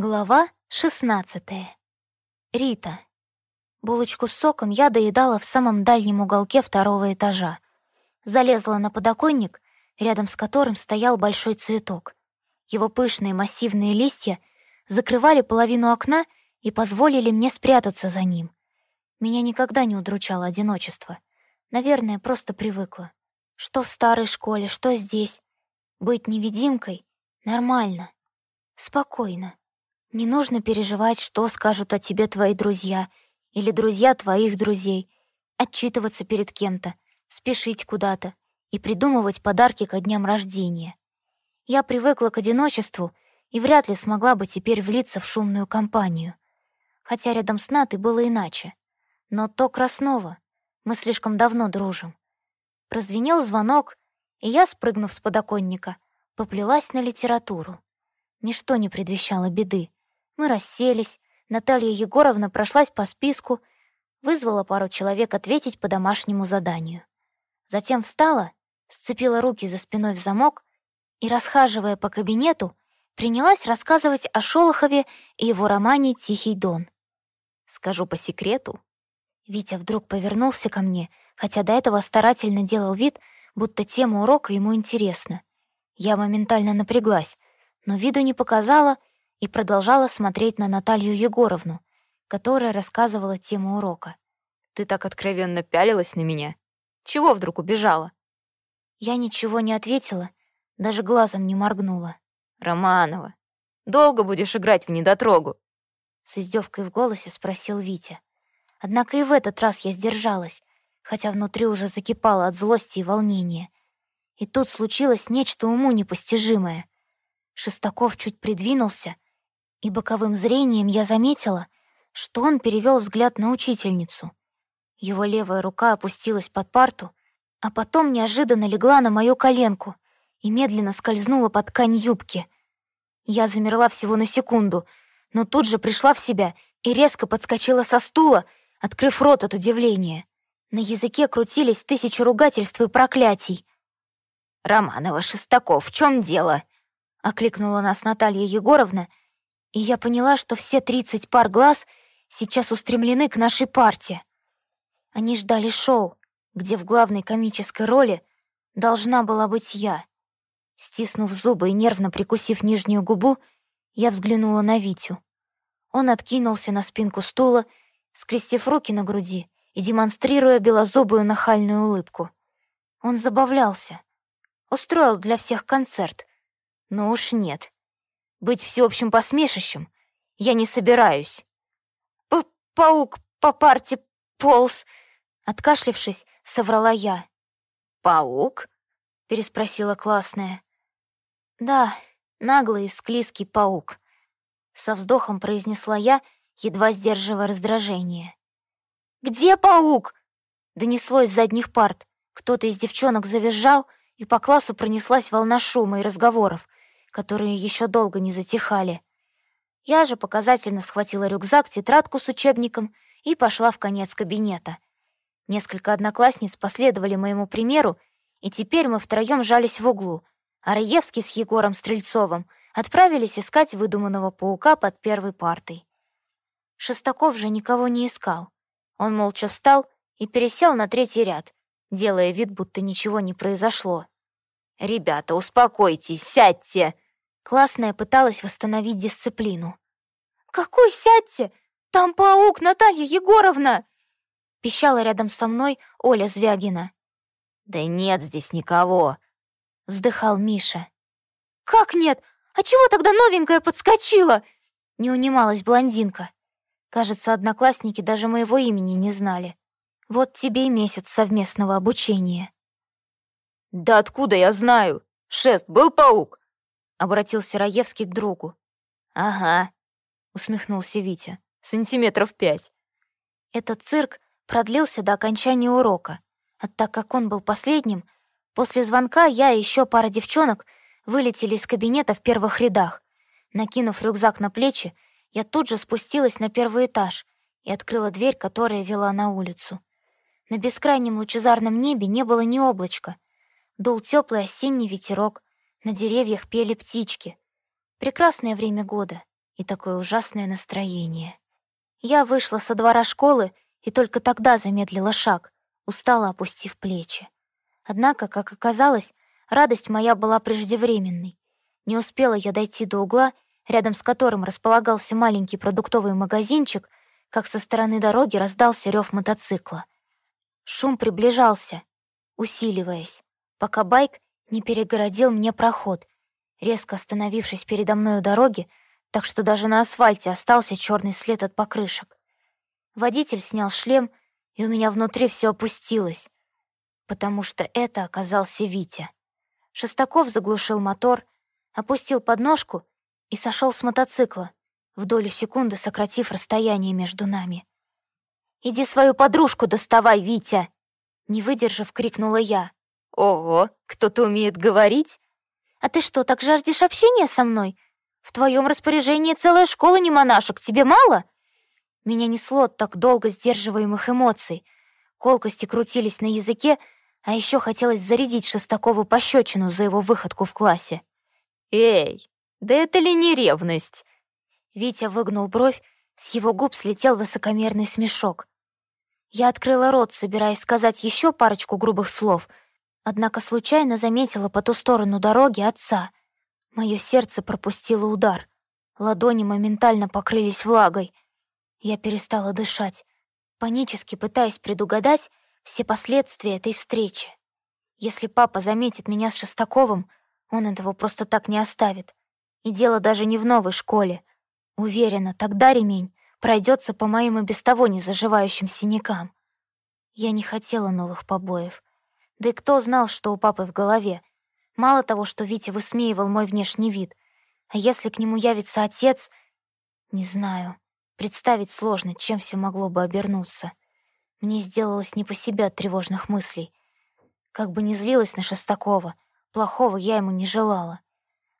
Глава 16. Рита. Булочку с соком я доедала в самом дальнем уголке второго этажа. Залезла на подоконник, рядом с которым стоял большой цветок. Его пышные массивные листья закрывали половину окна и позволили мне спрятаться за ним. Меня никогда не удручало одиночество. Наверное, просто привыкла. Что в старой школе, что здесь. Быть невидимкой — нормально. Спокойно. Не нужно переживать, что скажут о тебе твои друзья или друзья твоих друзей, отчитываться перед кем-то, спешить куда-то и придумывать подарки ко дням рождения. Я привыкла к одиночеству и вряд ли смогла бы теперь влиться в шумную компанию. Хотя рядом с Натой было иначе. Но то Краснова. Мы слишком давно дружим. Прозвенел звонок, и я, спрыгнув с подоконника, поплелась на литературу. Ничто не предвещало беды. Мы расселись, Наталья Егоровна прошлась по списку, вызвала пару человек ответить по домашнему заданию. Затем встала, сцепила руки за спиной в замок и, расхаживая по кабинету, принялась рассказывать о Шолохове и его романе «Тихий дон». Скажу по секрету. Витя вдруг повернулся ко мне, хотя до этого старательно делал вид, будто тема урока ему интересна. Я моментально напряглась, но виду не показала и продолжала смотреть на Наталью Егоровну, которая рассказывала тему урока. «Ты так откровенно пялилась на меня. Чего вдруг убежала?» Я ничего не ответила, даже глазом не моргнула. «Романова, долго будешь играть в недотрогу?» С издевкой в голосе спросил Витя. Однако и в этот раз я сдержалась, хотя внутри уже закипало от злости и волнения. И тут случилось нечто уму непостижимое. Шестаков чуть придвинулся — и боковым зрением я заметила, что он перевел взгляд на учительницу. Его левая рука опустилась под парту, а потом неожиданно легла на мою коленку и медленно скользнула под ткань юбки. Я замерла всего на секунду, но тут же пришла в себя и резко подскочила со стула, открыв рот от удивления. На языке крутились тысячи ругательств и проклятий. «Романова, Шестаков, в чем дело?» — окликнула нас Наталья Егоровна — и я поняла, что все тридцать пар глаз сейчас устремлены к нашей парте. Они ждали шоу, где в главной комической роли должна была быть я. Стиснув зубы и нервно прикусив нижнюю губу, я взглянула на Витю. Он откинулся на спинку стула, скрестив руки на груди и демонстрируя белозубую нахальную улыбку. Он забавлялся. Устроил для всех концерт. Но уж нет. Быть всеобщим посмешищем я не собираюсь. П «Паук по парте полз», — откашлившись, соврала я. «Паук?» — переспросила классная. «Да, наглый и склизкий паук», — со вздохом произнесла я, едва сдерживая раздражение. «Где паук?» — донеслось с задних парт. Кто-то из девчонок завизжал, и по классу пронеслась волна шума и разговоров которые еще долго не затихали. Я же показательно схватила рюкзак, тетрадку с учебником и пошла в конец кабинета. Несколько одноклассниц последовали моему примеру, и теперь мы втроем жались в углу, а Раевский с Егором Стрельцовым отправились искать выдуманного паука под первой партой. Шестаков же никого не искал. Он молча встал и пересел на третий ряд, делая вид, будто ничего не произошло. «Ребята, успокойтесь, сядьте!» Классная пыталась восстановить дисциплину. «Какой сядьте? Там паук, Наталья Егоровна!» Пищала рядом со мной Оля Звягина. «Да нет здесь никого!» Вздыхал Миша. «Как нет? А чего тогда новенькая подскочила?» Не унималась блондинка. Кажется, одноклассники даже моего имени не знали. Вот тебе и месяц совместного обучения. «Да откуда я знаю? Шест, был паук?» Обратился Раевский к другу. «Ага», — усмехнулся Витя. «Сантиметров пять». Этот цирк продлился до окончания урока, а так как он был последним, после звонка я и еще пара девчонок вылетели из кабинета в первых рядах. Накинув рюкзак на плечи, я тут же спустилась на первый этаж и открыла дверь, которая вела на улицу. На бескрайнем лучезарном небе не было ни облачка — Дул теплый осенний ветерок, на деревьях пели птички. Прекрасное время года, и такое ужасное настроение. Я вышла со двора школы и только тогда замедлила шаг, устало опустив плечи. Однако, как оказалось, радость моя была преждевременной. Не успела я дойти до угла, рядом с которым располагался маленький продуктовый магазинчик, как со стороны дороги раздался рев мотоцикла. Шум приближался, усиливаясь, пока байк не перегородил мне проход, резко остановившись передо мной у дороги, так что даже на асфальте остался черный след от покрышек. Водитель снял шлем, и у меня внутри все опустилось, потому что это оказался Витя. Шестаков заглушил мотор, опустил подножку и сошел с мотоцикла, в долю секунды сократив расстояние между нами. «Иди свою подружку доставай, Витя!» Не выдержав, крикнула я. «Ого, кто-то умеет говорить? А ты что, так жаждешь общения со мной? В твоем распоряжении целая школа не монашек, тебе мало?» Меня несло от так долго сдерживаемых эмоций. Колкости крутились на языке, а еще хотелось зарядить Шестакову пощечину за его выходку в классе. «Эй, да это ли не ревность?» Витя выгнул бровь, с его губ слетел высокомерный смешок. Я открыла рот, собираясь сказать еще парочку грубых слов, однако случайно заметила по ту сторону дороги отца. Мое сердце пропустило удар. Ладони моментально покрылись влагой — я перестала дышать, панически пытаясь предугадать все последствия этой встречи. Если папа заметит меня с Шестаковым, он этого просто так не оставит. И дело даже не в новой школе. Уверена, тогда ремень пройдется по моим и без того не заживающим синякам. Я не хотела новых побоев. Да и кто знал, что у папы в голове? Мало того, что Витя высмеивал мой внешний вид, а если к нему явится отец... Не знаю. Представить сложно, чем все могло бы обернуться. Мне сделалось не по себе от тревожных мыслей. Как бы ни злилась на Шестакова, плохого я ему не желала.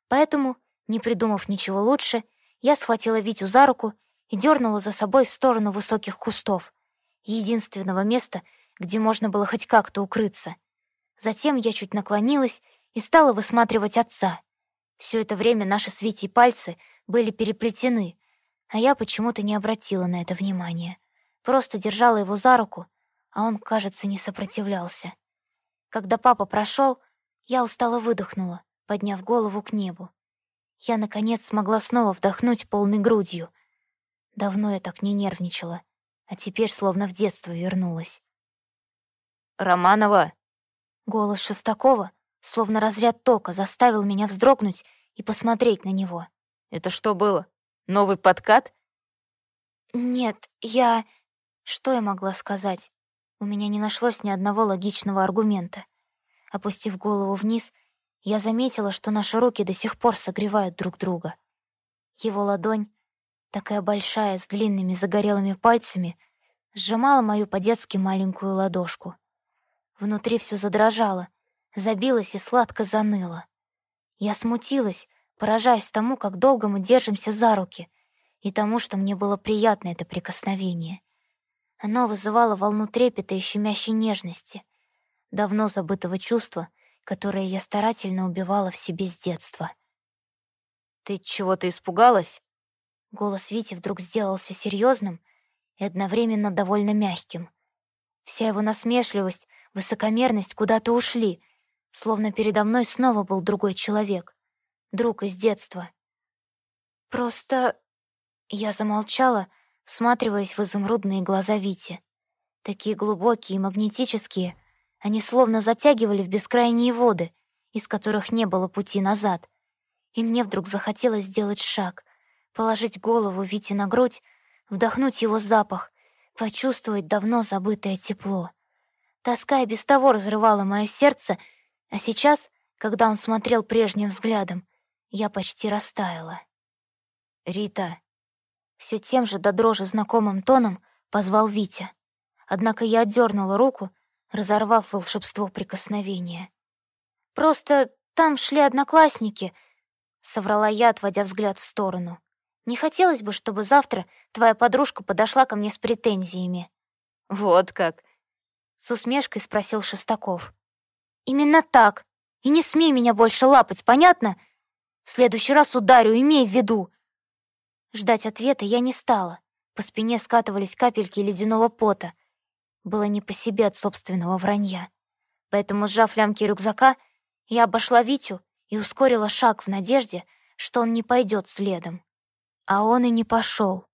Поэтому, не придумав ничего лучше, я схватила Витю за руку и дернула за собой в сторону высоких кустов, единственного места, где можно было хоть как-то укрыться. Затем я чуть наклонилась и стала высматривать отца. Все это время наши с Витей пальцы были переплетены, а я почему-то не обратила на это внимания. Просто держала его за руку, а он, кажется, не сопротивлялся. Когда папа прошел, я устало выдохнула, подняв голову к небу. Я, наконец, смогла снова вдохнуть полной грудью. Давно я так не нервничала, а теперь словно в детство вернулась. «Романова!» Голос Шестакова, словно разряд тока, заставил меня вздрогнуть и посмотреть на него. «Это что было?» Новый подкат? Нет, я... Что я могла сказать? У меня не нашлось ни одного логичного аргумента. Опустив голову вниз, я заметила, что наши руки до сих пор согревают друг друга. Его ладонь, такая большая, с длинными загорелыми пальцами, сжимала мою по-детски маленькую ладошку. Внутри все задрожало, забилось и сладко заныло. Я смутилась, поражаясь тому, как долго мы держимся за руки, и тому, что мне было приятно это прикосновение. Оно вызывало волну трепета и щемящей нежности, давно забытого чувства, которое я старательно убивала в себе с детства. «Ты чего-то испугалась?» Голос Вити вдруг сделался серьезным и одновременно довольно мягким. Вся его насмешливость, высокомерность куда-то ушли, словно передо мной снова был другой человек друг из детства. Просто я замолчала, всматриваясь в изумрудные глаза Вити. Такие глубокие и магнетические, они словно затягивали в бескрайние воды, из которых не было пути назад. И мне вдруг захотелось сделать шаг, положить голову Вите на грудь, вдохнуть его запах, почувствовать давно забытое тепло. Тоска и без того разрывала мое сердце, а сейчас, когда он смотрел прежним взглядом, я почти растаяла. «Рита!» Все тем же до дрожи знакомым тоном позвал Витя. Однако я отдернула руку, разорвав волшебство прикосновения. «Просто там шли одноклассники», — соврала я, отводя взгляд в сторону. «Не хотелось бы, чтобы завтра твоя подружка подошла ко мне с претензиями». «Вот как?» — с усмешкой спросил Шестаков. «Именно так. И не смей меня больше лапать, понятно? В следующий раз ударю, имей в виду!» Ждать ответа я не стала. По спине скатывались капельки ледяного пота. Было не по себе от собственного вранья. Поэтому, сжав лямки рюкзака, я обошла Витю и ускорила шаг в надежде, что он не пойдет следом. А он и не пошел.